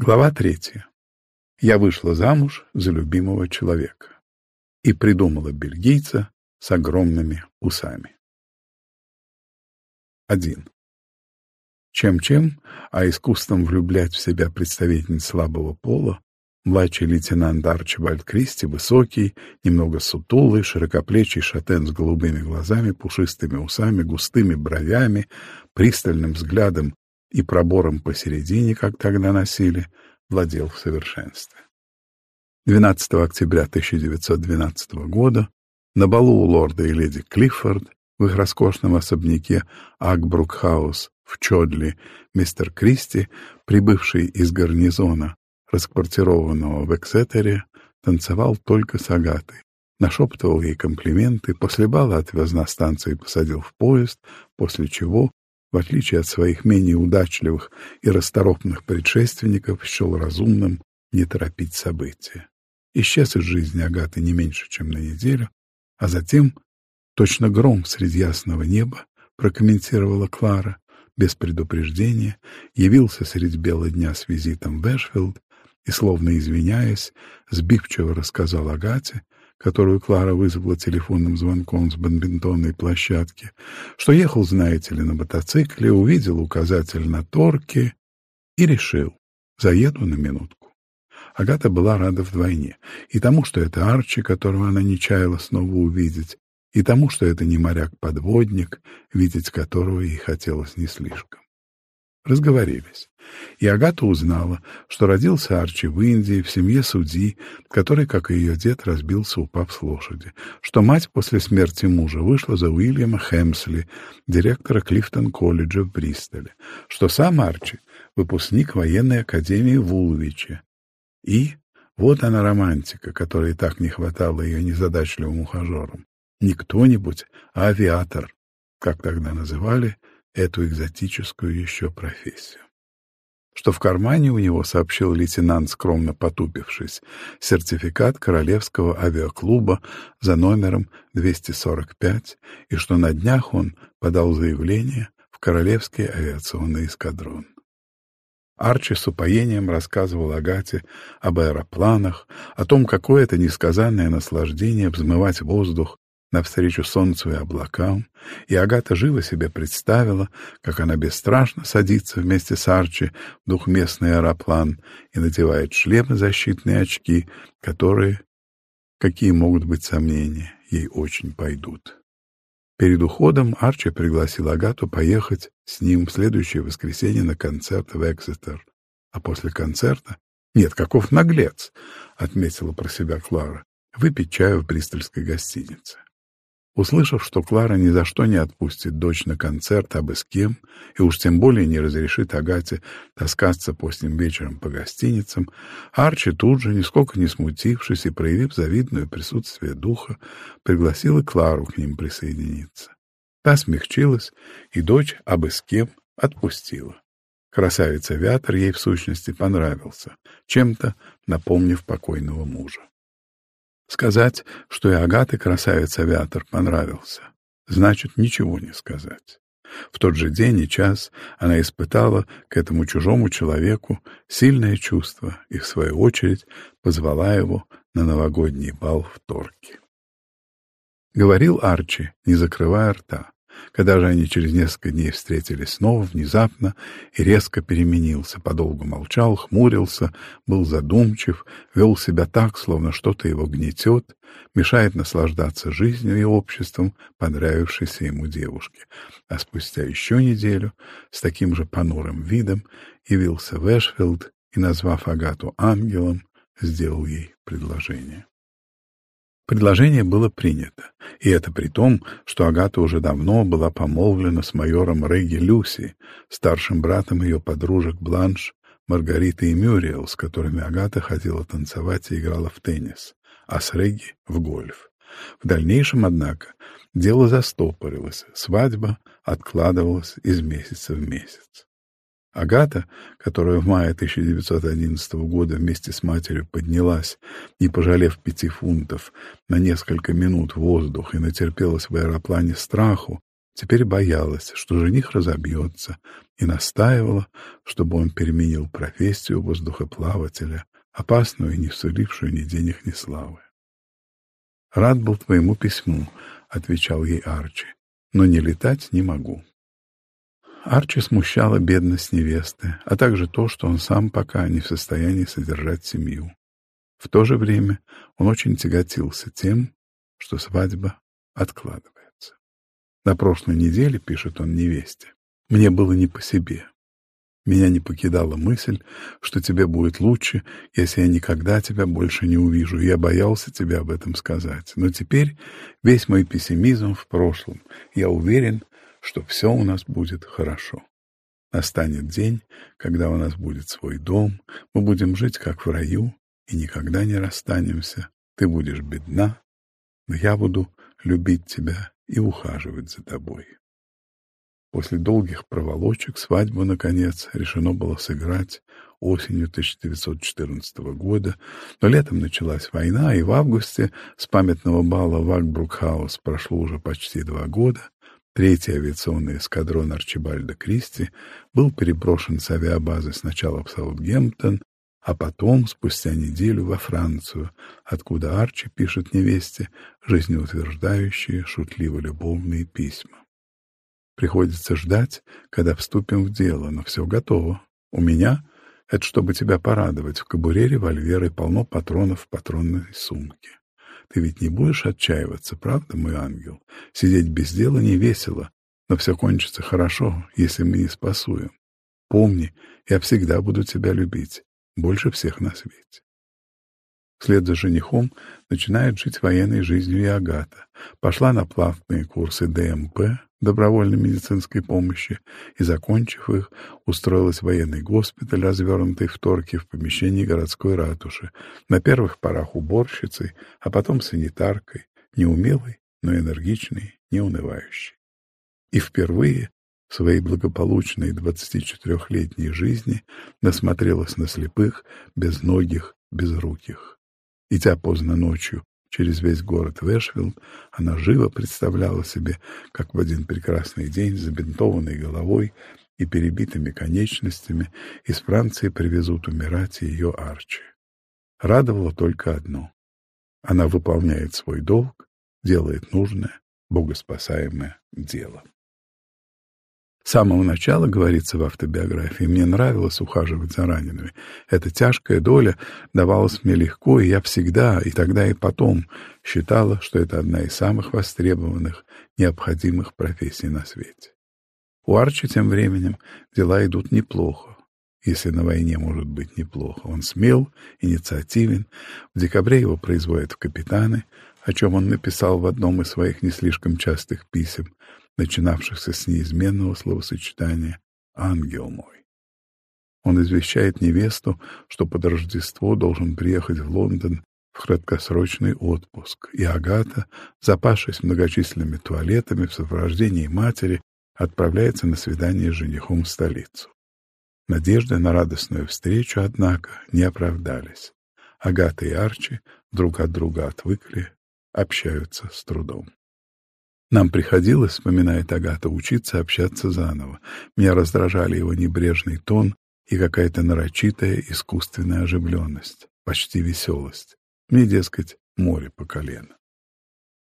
Глава третья. Я вышла замуж за любимого человека и придумала бельгийца с огромными усами. Один. Чем-чем, а искусством влюблять в себя представительниц слабого пола, младший лейтенант Арчибальд Кристи, высокий, немного сутулый, широкоплечий шатен с голубыми глазами, пушистыми усами, густыми бровями, пристальным взглядом и пробором посередине, как тогда носили, владел в совершенстве. 12 октября 1912 года на балу у лорда и леди Клиффорд в их роскошном особняке Акбрукхаус в Чодли мистер Кристи, прибывший из гарнизона, расквартированного в Эксетере, танцевал только с Агатой, нашептывал ей комплименты, после бала отвез на станцию и посадил в поезд, после чего в отличие от своих менее удачливых и расторопных предшественников, счел разумным не торопить события. Исчез из жизни Агаты не меньше, чем на неделю, а затем, точно гром среди ясного неба, прокомментировала Клара, без предупреждения, явился средь бела дня с визитом в Эшфилд и, словно извиняясь, сбивчиво рассказал Агате, которую Клара вызвала телефонным звонком с бадминтонной площадки, что ехал, знаете ли, на мотоцикле, увидел указатель на торке и решил, заеду на минутку. Агата была рада вдвойне. И тому, что это Арчи, которого она не чаяла снова увидеть, и тому, что это не моряк-подводник, видеть которого ей хотелось не слишком. Разговорились. И Агата узнала, что родился Арчи в Индии, в семье судьи, который, как и ее дед, разбился, упав с лошади, что мать после смерти мужа вышла за Уильяма Хэмсли, директора Клифтон-колледжа в Бристоле, что сам Арчи — выпускник военной академии в. И вот она романтика, которой так не хватало ее незадачливым ухажерам. Не кто-нибудь, а авиатор, как тогда называли эту экзотическую еще профессию что в кармане у него, сообщил лейтенант, скромно потупившись, сертификат Королевского авиаклуба за номером 245, и что на днях он подал заявление в Королевский авиационный эскадрон. Арчи с упоением рассказывал Агате об аэропланах, о том, какое это несказанное наслаждение взмывать воздух навстречу солнцу и облакам, и Агата живо себе представила, как она бесстрашно садится вместе с Арчи в двухместный аэроплан и надевает шлем и защитные очки, которые, какие могут быть сомнения, ей очень пойдут. Перед уходом Арчи пригласил Агату поехать с ним в следующее воскресенье на концерт в Экзетер. А после концерта... Нет, каков наглец, — отметила про себя Клара, — выпить чаю в бристольской гостинице. Услышав, что Клара ни за что не отпустит дочь на концерт, а бы с кем, и уж тем более не разрешит Агате таскаться поздним вечером по гостиницам, Арчи тут же, нисколько не смутившись и проявив завидное присутствие духа, пригласила Клару к ним присоединиться. Та смягчилась, и дочь, а бы с кем, отпустила. Красавица-авиатор ей в сущности понравился, чем-то напомнив покойного мужа. Сказать, что и Агаты красавец-авиатор понравился, значит ничего не сказать. В тот же день и час она испытала к этому чужому человеку сильное чувство и, в свою очередь, позвала его на новогодний бал в Торке. Говорил Арчи, не закрывая рта. Когда же они через несколько дней встретились снова, внезапно и резко переменился, подолгу молчал, хмурился, был задумчив, вел себя так, словно что-то его гнетет, мешает наслаждаться жизнью и обществом понравившейся ему девушки. А спустя еще неделю с таким же понурым видом явился в Эшфилд и, назвав Агату ангелом, сделал ей предложение. Предложение было принято, и это при том, что Агата уже давно была помолвлена с майором Регги Люси, старшим братом ее подружек Бланш, Маргариты и Мюриел, с которыми Агата ходила танцевать и играла в теннис, а с Регги — в гольф. В дальнейшем, однако, дело застопорилось, свадьба откладывалась из месяца в месяц. Агата, которая в мае 1911 года вместе с матерью поднялась, не пожалев пяти фунтов, на несколько минут воздух и натерпелась в аэроплане страху, теперь боялась, что жених разобьется, и настаивала, чтобы он переменил профессию воздухоплавателя, опасную, не сулившую ни денег, ни славы. «Рад был твоему письму», — отвечал ей Арчи, — «но не летать не могу». Арчи смущала бедность невесты, а также то, что он сам пока не в состоянии содержать семью. В то же время он очень тяготился тем, что свадьба откладывается. На прошлой неделе, пишет он невесте, мне было не по себе. Меня не покидала мысль, что тебе будет лучше, если я никогда тебя больше не увижу. Я боялся тебе об этом сказать. Но теперь весь мой пессимизм в прошлом. Я уверен, что все у нас будет хорошо. Настанет день, когда у нас будет свой дом, мы будем жить как в раю и никогда не расстанемся. Ты будешь бедна, но я буду любить тебя и ухаживать за тобой. После долгих проволочек свадьбу, наконец, решено было сыграть осенью 1914 года, но летом началась война, и в августе с памятного бала в Акбрукхаус прошло уже почти два года. Третий авиационный эскадрон Арчибальда Кристи был переброшен с авиабазы сначала в Саутгемптон, а потом, спустя неделю, во Францию, откуда Арчи пишет невесте жизнеутверждающие, шутливо-любовные письма. Приходится ждать, когда вступим в дело, но все готово. У меня это чтобы тебя порадовать. В кобуре револьвера полно патронов в патронной сумке. Ты ведь не будешь отчаиваться, правда, мой ангел? Сидеть без дела не весело, но все кончится хорошо, если мы не спасуем. Помни, я всегда буду тебя любить, больше всех на свете. Вслед за женихом начинает жить военной жизнью и Агата. Пошла на плавные курсы ДМП, добровольной медицинской помощи, и, закончив их, устроилась в военный госпиталь, развернутый в Торке в помещении городской ратуши, на первых порах уборщицей, а потом санитаркой, неумелой, но энергичной, неунывающей. И впервые в своей благополучной 24-летней жизни насмотрелась на слепых, безногих, безруких. Идя поздно ночью через весь город Вэшвилл, она живо представляла себе, как в один прекрасный день забинтованной головой и перебитыми конечностями из Франции привезут умирать ее Арчи. Радовало только одно. Она выполняет свой долг, делает нужное, богоспасаемое дело. Самого начала, говорится в автобиографии, мне нравилось ухаживать за ранеными. Эта тяжкая доля давалась мне легко, и я всегда, и тогда, и потом, считала, что это одна из самых востребованных, необходимых профессий на свете. У Арчи тем временем дела идут неплохо, если на войне может быть неплохо. Он смел, инициативен. В декабре его производят в капитаны, о чем он написал в одном из своих не слишком частых писем начинавшихся с неизменного словосочетания «ангел мой». Он извещает невесту, что под Рождество должен приехать в Лондон в краткосрочный отпуск, и Агата, запавшись многочисленными туалетами в сопровождении матери, отправляется на свидание с женихом в столицу. Надежды на радостную встречу, однако, не оправдались. Агата и Арчи друг от друга отвыкли, общаются с трудом. Нам приходилось, вспоминает Агата, учиться общаться заново. Меня раздражали его небрежный тон и какая-то нарочитая искусственная оживленность, почти веселость. Мне, дескать, море по колено.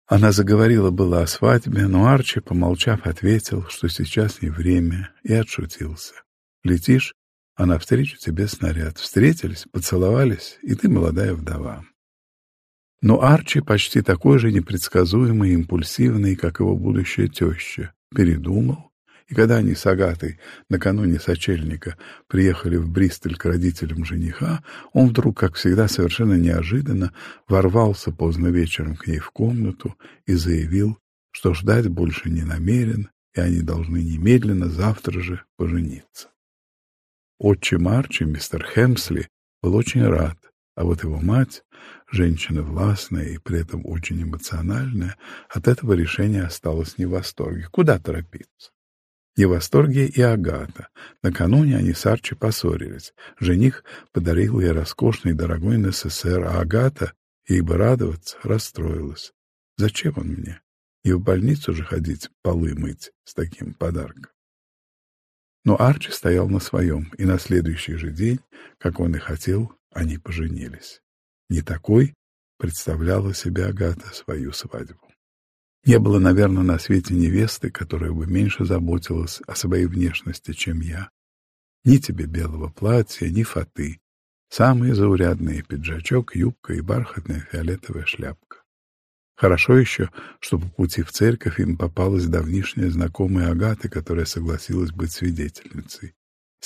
Она заговорила было о свадьбе, но Арчи, помолчав, ответил, что сейчас не время, и отшутился. «Летишь, а навстречу тебе снаряд. Встретились, поцеловались, и ты молодая вдова. Но Арчи почти такой же непредсказуемый и импульсивный, как его будущая теща, передумал, и когда они с Агатой накануне сочельника приехали в Бристоль к родителям жениха, он вдруг, как всегда, совершенно неожиданно ворвался поздно вечером к ней в комнату и заявил, что ждать больше не намерен, и они должны немедленно завтра же пожениться. Отчим Арчи, мистер Хемсли, был очень рад, а вот его мать, женщина властная и при этом очень эмоциональная, от этого решения осталась не в восторге. Куда торопиться? Не в восторге и Агата. Накануне они с Арчи поссорились. Жених подарил ей роскошный дорогой НССР, а Агата, ей бы радоваться, расстроилась. Зачем он мне? И в больницу же ходить полы мыть с таким подарком. Но Арчи стоял на своем, и на следующий же день, как он и хотел, они поженились. Не такой представляла себе Агата свою свадьбу. Не было, наверное, на свете невесты, которая бы меньше заботилась о своей внешности, чем я. Ни тебе белого платья, ни фаты. Самые заурядные пиджачок, юбка и бархатная фиолетовая шляпка. Хорошо еще, что по пути в церковь им попалась давнишняя знакомая Агаты, которая согласилась быть свидетельницей.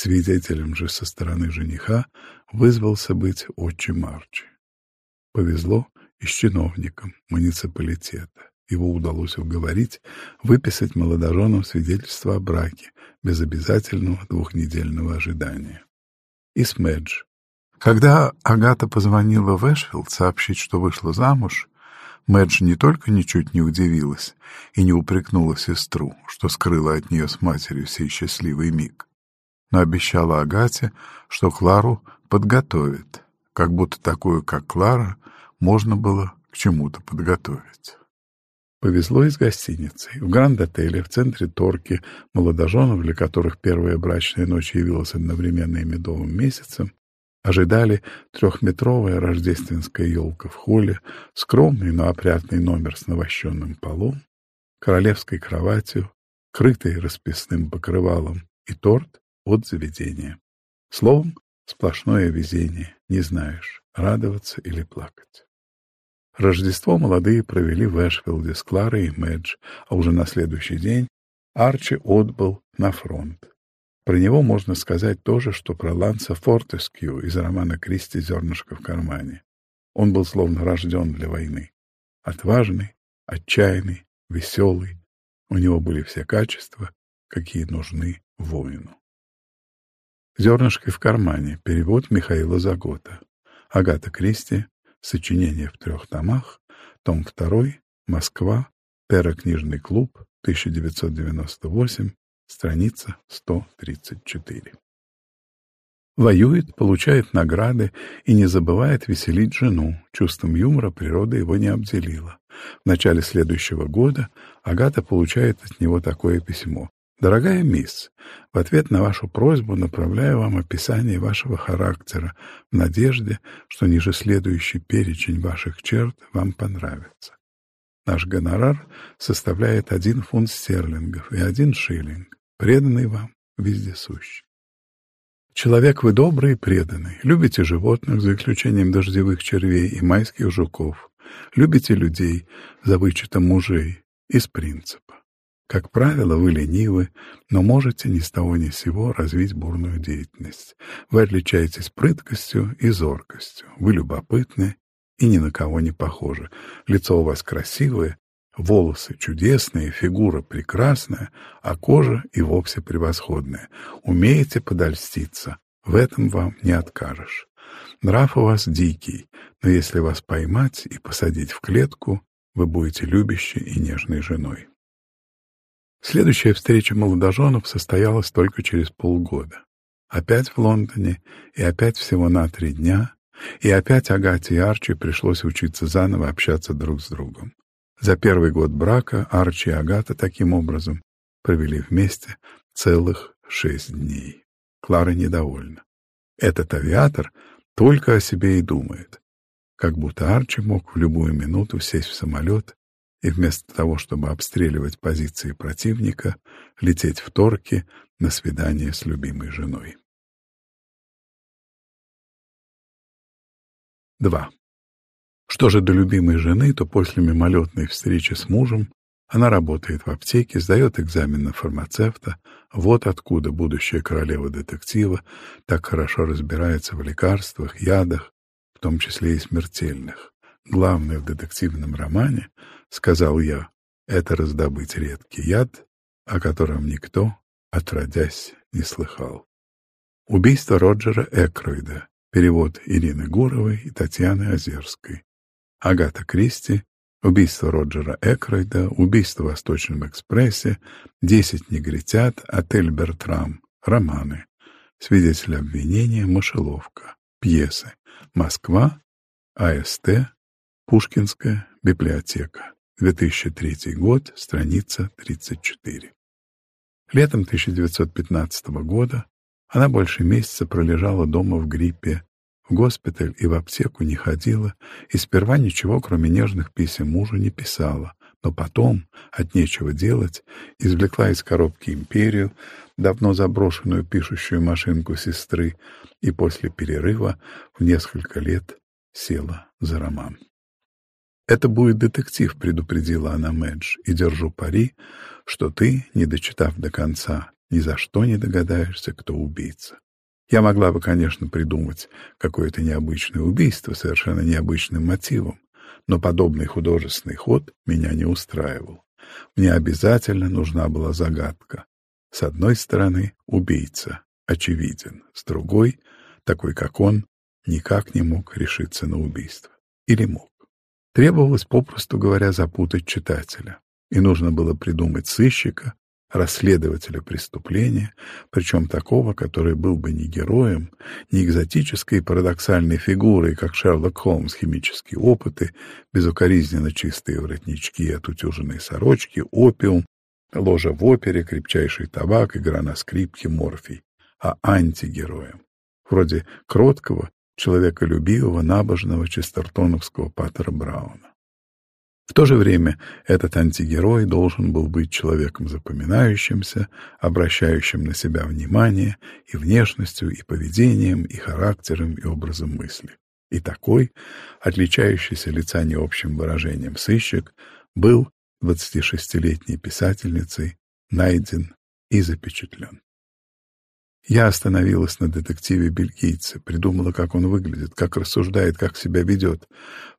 Свидетелем же со стороны жениха вызвался быть отчим Арчи. Повезло и с чиновником муниципалитета. Его удалось уговорить выписать молодоженам свидетельство о браке без обязательного двухнедельного ожидания. И с. Когда Агата позвонила в Эшфилд сообщить, что вышла замуж, Мэдж не только ничуть не удивилась и не упрекнула сестру, что скрыла от нее с матерью сей счастливый миг, но обещала Агате, что Клару подготовит, как будто такую, как Клара, можно было к чему-то подготовить. Повезло из гостиницы. В Гранд-отеле в центре Торки молодоженов, для которых первая брачная ночь явилась одновременно и медовым месяцем, Ожидали трехметровая рождественская елка в холле, скромный, но опрятный номер с навощенным полом, королевской кроватью, крытой расписным покрывалом и торт от заведения. Словом, сплошное везение, не знаешь, радоваться или плакать. Рождество молодые провели в Эшфилде с Кларой и Мэдж, а уже на следующий день Арчи отбыл на фронт. Про него можно сказать то же, что про Ланса Фортескью из романа Кристи «Зернышко в кармане». Он был словно рожден для войны. Отважный, отчаянный, веселый. У него были все качества, какие нужны воину. «Зернышко в кармане» — перевод Михаила Загота. Агата Кристи, сочинение в трех томах, том 2, Москва, Пера книжный клуб, 1998, Страница 134. Воюет, получает награды и не забывает веселить жену. Чувством юмора природа его не обделила. В начале следующего года Агата получает от него такое письмо. «Дорогая мисс, в ответ на вашу просьбу направляю вам описание вашего характера в надежде, что ниже следующий перечень ваших черт вам понравится. Наш гонорар составляет один фунт стерлингов и один шиллинг преданный вам вездесущий. Человек вы добрый и преданный, любите животных, за исключением дождевых червей и майских жуков, любите людей, за вычетом мужей, из принципа. Как правило, вы ленивы, но можете ни с того ни с сего развить бурную деятельность. Вы отличаетесь прыткостью и зоркостью. Вы любопытны и ни на кого не похожи. Лицо у вас красивое, Волосы чудесные, фигура прекрасная, а кожа и вовсе превосходная. Умеете подольститься, в этом вам не откажешь. Нрав у вас дикий, но если вас поймать и посадить в клетку, вы будете любящей и нежной женой. Следующая встреча молодоженов состоялась только через полгода. Опять в Лондоне, и опять всего на три дня, и опять Агате и Арчи пришлось учиться заново общаться друг с другом. За первый год брака Арчи и Агата таким образом провели вместе целых шесть дней. Клара недовольна. Этот авиатор только о себе и думает. Как будто Арчи мог в любую минуту сесть в самолет и вместо того, чтобы обстреливать позиции противника, лететь в Торки на свидание с любимой женой. 2. Что же до любимой жены, то после мимолетной встречи с мужем она работает в аптеке, сдает экзамен на фармацевта. Вот откуда будущая королева детектива так хорошо разбирается в лекарствах, ядах, в том числе и смертельных. Главное в детективном романе, сказал я, это раздобыть редкий яд, о котором никто, отродясь, не слыхал. Убийство Роджера Экройда. Перевод Ирины Гуровой и Татьяны Озерской. Агата Кристи, убийство Роджера Экройда, убийство в Восточном экспрессе, «Десять негритят», «Отель Бертрам», романы, свидетель обвинения, мышеловка, пьесы, Москва, АСТ, Пушкинская библиотека, 2003 год, страница 34. Летом 1915 года она больше месяца пролежала дома в гриппе, в госпиталь и в аптеку не ходила, и сперва ничего, кроме нежных писем мужу, не писала, но потом, от нечего делать, извлекла из коробки империю, давно заброшенную пишущую машинку сестры, и после перерыва в несколько лет села за роман. «Это будет детектив», — предупредила она Мэдж, — «и держу пари, что ты, не дочитав до конца, ни за что не догадаешься, кто убийца. Я могла бы, конечно, придумать какое-то необычное убийство, совершенно необычным мотивом, но подобный художественный ход меня не устраивал. Мне обязательно нужна была загадка. С одной стороны, убийца очевиден, с другой, такой как он, никак не мог решиться на убийство. Или мог. Требовалось, попросту говоря, запутать читателя. И нужно было придумать сыщика, расследователя преступления, причем такого, который был бы не героем, не экзотической и парадоксальной фигурой, как Шерлок Холмс, химические опыты, безукоризненно чистые воротнички отутюженные сорочки, опиум, ложа в опере, крепчайший табак, игра на скрипке, морфий, а антигероем, вроде кроткого, человеколюбивого, набожного честертоновского Паттера Брауна. В то же время этот антигерой должен был быть человеком запоминающимся, обращающим на себя внимание и внешностью, и поведением, и характером, и образом мысли. И такой, отличающийся лица необщим выражением сыщик, был 26-летней писательницей найден и запечатлен. Я остановилась на детективе-бельгийце, придумала, как он выглядит, как рассуждает, как себя ведет,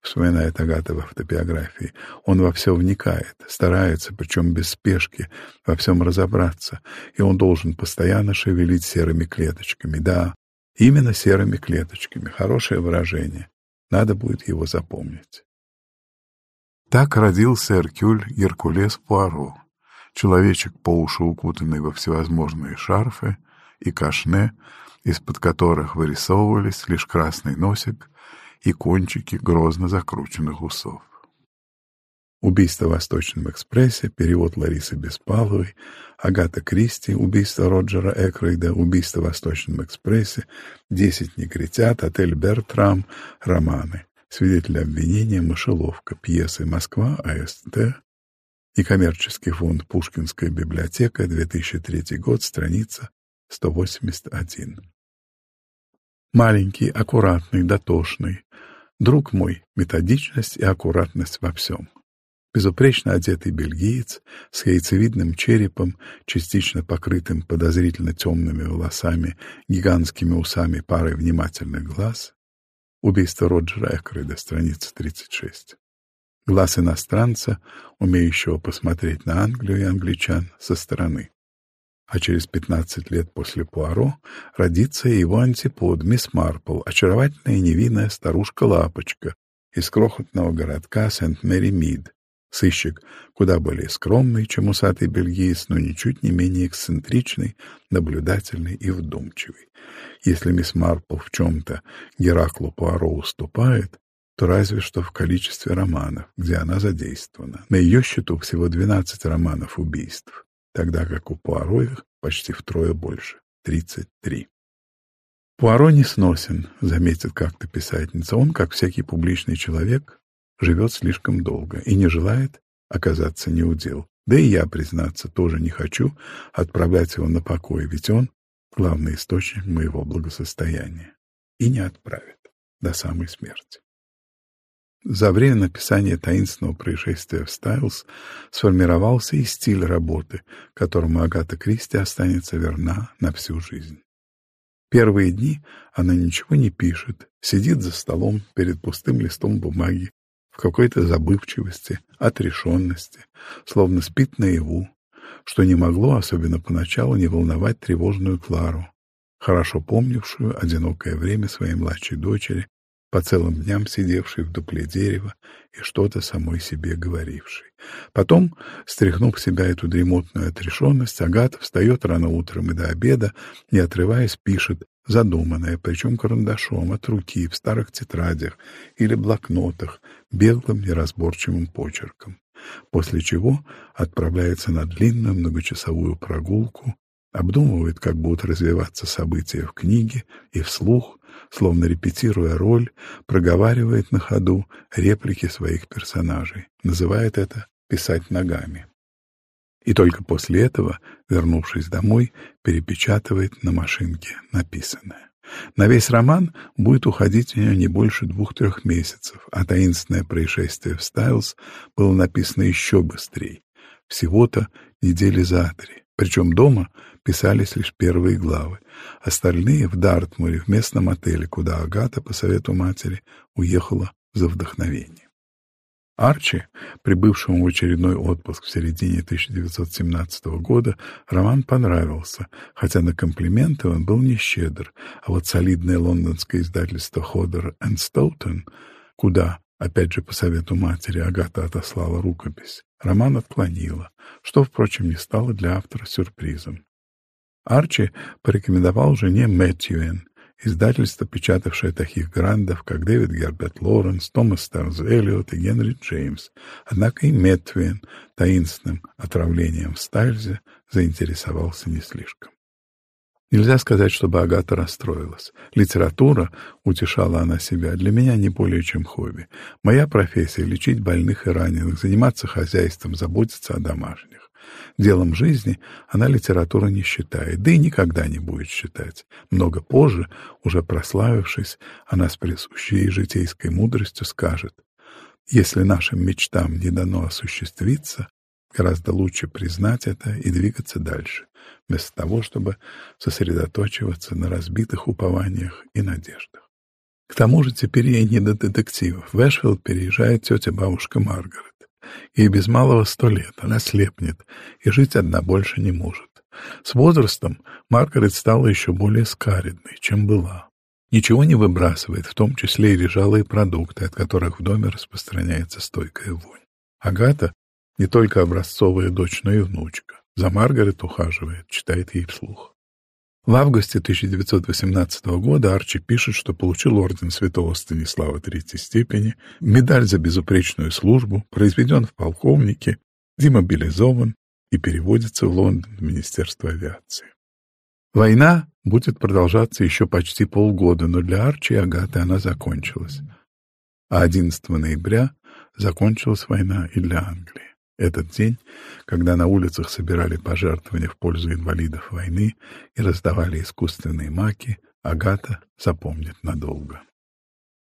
вспоминает Агата в автобиографии. Он во все вникает, старается, причем без спешки, во всем разобраться, и он должен постоянно шевелить серыми клеточками. Да, именно серыми клеточками. Хорошее выражение. Надо будет его запомнить. Так родился Эркюль Геркулес Пуаро, человечек по уши укутанный во всевозможные шарфы, и кашне, из-под которых вырисовывались лишь красный носик и кончики грозно закрученных усов. Убийство в Восточном экспрессе, перевод Ларисы Беспаловой, Агата Кристи, убийство Роджера Экрейда, убийство в Восточном экспрессе, Десять негритят, отель Бертрам, романы, свидетели обвинения, мышеловка, пьесы «Москва», АСТ, некоммерческий фонд «Пушкинская библиотека», 2003 год, страница 181. Маленький, аккуратный, дотошный. Друг мой, методичность и аккуратность во всем. Безупречно одетый бельгиец с яйцевидным черепом, частично покрытым подозрительно темными волосами, гигантскими усами парой внимательных глаз. Убийство Роджера Эккрида, страница 36. Глаз иностранца, умеющего посмотреть на Англию и англичан со стороны а через пятнадцать лет после Пуаро родится его антипод, мисс Марпл, очаровательная невинная старушка-лапочка из крохотного городка Сент-Мэри-Мид, сыщик куда более скромный, чем усатый бельгиец, но ничуть не менее эксцентричный, наблюдательный и вдумчивый. Если мисс Марпл в чем-то Гераклу Пуаро уступает, то разве что в количестве романов, где она задействована. На ее счету всего двенадцать романов убийств тогда как у Пуаро их почти втрое больше — тридцать три. Пуаро не сносен, заметит как-то писательница. Он, как всякий публичный человек, живет слишком долго и не желает оказаться неудел. Да и я, признаться, тоже не хочу отправлять его на покой, ведь он — главный источник моего благосостояния. И не отправит до самой смерти. За время написания таинственного происшествия в Стайлс сформировался и стиль работы, которому Агата Кристи останется верна на всю жизнь. Первые дни она ничего не пишет, сидит за столом перед пустым листом бумаги в какой-то забывчивости, отрешенности, словно спит наяву, что не могло, особенно поначалу, не волновать тревожную Клару, хорошо помнившую одинокое время своей младшей дочери по целым дням сидевший в дупле дерева и что-то самой себе говоривший. Потом, стряхнув себя эту дремотную отрешенность, Агата встает рано утром и до обеда, не отрываясь, пишет, задуманное, причем карандашом, от руки, в старых тетрадях или блокнотах, беглым неразборчивым почерком. после чего отправляется на длинную многочасовую прогулку, обдумывает, как будут развиваться события в книге и вслух, словно репетируя роль, проговаривает на ходу реплики своих персонажей, называет это «писать ногами». И только после этого, вернувшись домой, перепечатывает на машинке написанное. На весь роман будет уходить у нее не больше двух-трех месяцев, а таинственное происшествие в Стайлз было написано еще быстрее. Всего-то недели за три. Причем дома писались лишь первые главы. Остальные в Дартмуре, в местном отеле, куда Агата, по совету матери, уехала за вдохновением. Арчи, прибывшему в очередной отпуск в середине 1917 года, роман понравился, хотя на комплименты он был не щедр, а вот солидное лондонское издательство Ходер энд Стоутон, куда, опять же по совету матери, Агата отослала рукопись, роман отклонила, что, впрочем, не стало для автора сюрпризом. Арчи порекомендовал жене Мэтьюэн, Издательство, печатавшее таких грандов, как Дэвид Герберт Лоренс, Томас Старз Эллиот и Генри Джеймс. Однако и Метвин таинственным отравлением в Стайлзе заинтересовался не слишком. Нельзя сказать, чтобы Агата расстроилась. Литература, утешала она себя, для меня не более чем хобби. Моя профессия — лечить больных и раненых, заниматься хозяйством, заботиться о домашних. Делом жизни она литературу не считает, да и никогда не будет считать. Много позже, уже прославившись, она с присущей житейской мудростью скажет, «Если нашим мечтам не дано осуществиться, гораздо лучше признать это и двигаться дальше, вместо того, чтобы сосредоточиваться на разбитых упованиях и надеждах. К тому же теперь ей не до детективов. В Эшфилд переезжает тетя-бабушка Маргарет. Ей без малого сто лет, она слепнет и жить одна больше не может. С возрастом Маргарет стала еще более скаридной, чем была. Ничего не выбрасывает, в том числе и лежалые продукты, от которых в доме распространяется стойкая вонь. Агата не только образцовая дочь, но и внучка. За Маргарет ухаживает, читает ей вслух. В августе 1918 года Арчи пишет, что получил орден святого Станислава третьей степени, медаль за безупречную службу, произведен в полковнике, демобилизован и переводится в Лондон в Министерство авиации. Война будет продолжаться еще почти полгода, но для Арчи и Агаты она закончилась. А 11 ноября закончилась война и для Англии. Этот день, когда на улицах собирали пожертвования в пользу инвалидов войны и раздавали искусственные маки, Агата запомнит надолго.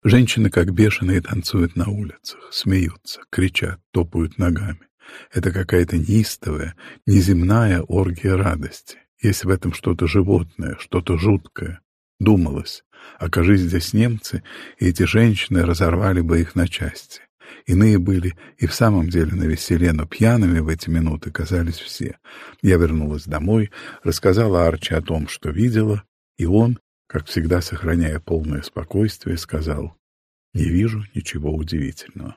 Женщины, как бешеные, танцуют на улицах, смеются, кричат, топают ногами. Это какая-то неистовая, неземная оргия радости. Есть в этом что-то животное, что-то жуткое. Думалось, окажись здесь немцы, и эти женщины разорвали бы их на части. Иные были и в самом деле на веселе, но пьяными в эти минуты казались все. Я вернулась домой, рассказала Арчи о том, что видела, и он, как всегда сохраняя полное спокойствие, сказал, «Не вижу ничего удивительного».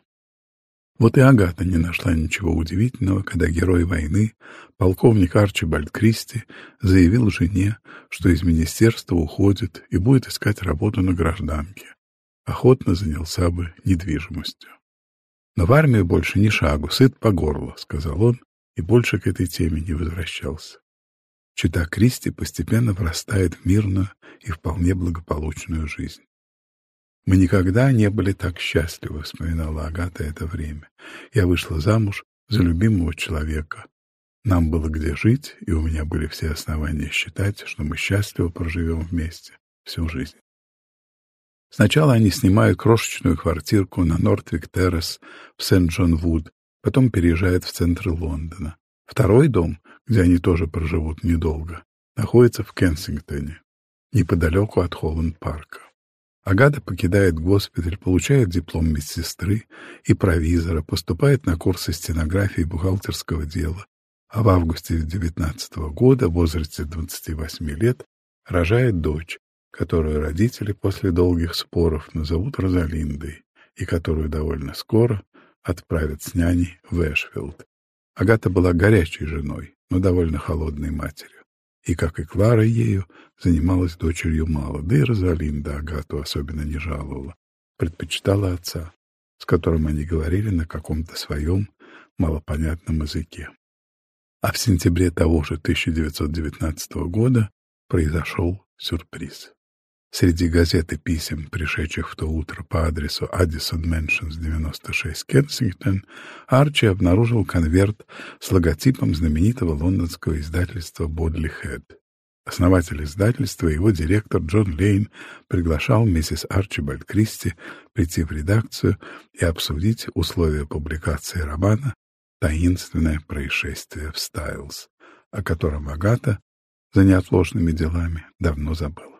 Вот и Агата не нашла ничего удивительного, когда герой войны, полковник Арчибальд Кристи, заявил жене, что из министерства уходит и будет искать работу на гражданке. Охотно занялся бы недвижимостью. Но в армию больше ни шагу, сыт по горло, — сказал он, и больше к этой теме не возвращался. Чита Кристи постепенно врастает в мирную и вполне благополучную жизнь. «Мы никогда не были так счастливы», — вспоминала Агата это время. «Я вышла замуж за любимого человека. Нам было где жить, и у меня были все основания считать, что мы счастливо проживем вместе всю жизнь». Сначала они снимают крошечную квартирку на Нортвик-террас в Сент-Джон-Вуд, потом переезжают в центр Лондона. Второй дом, где они тоже проживут недолго, находится в Кенсингтоне, неподалеку от Холланд-парка. Агата покидает госпиталь, получает диплом медсестры и провизора, поступает на курсы стенографии бухгалтерского дела, а в августе 19 года, в возрасте 28 лет, рожает дочь, которую родители после долгих споров назовут Розалиндой и которую довольно скоро отправят с няней в Эшфилд. Агата была горячей женой, но довольно холодной матерью. И, как и Клара ею, занималась дочерью мало, да и Розалинда Агату особенно не жаловала. Предпочитала отца, с которым они говорили на каком-то своем малопонятном языке. А в сентябре того же 1919 года произошел сюрприз. Среди газет и писем, пришедших в то утро по адресу Addison Mansions 96 Кенсингтон, Арчи обнаружил конверт с логотипом знаменитого лондонского издательства «Бодли Хэд». Основатель издательства и его директор Джон Лейн приглашал миссис Арчибальд Кристи прийти в редакцию и обсудить условия публикации романа «Таинственное происшествие в Стайлз», о котором Агата за неотложными делами давно забыла.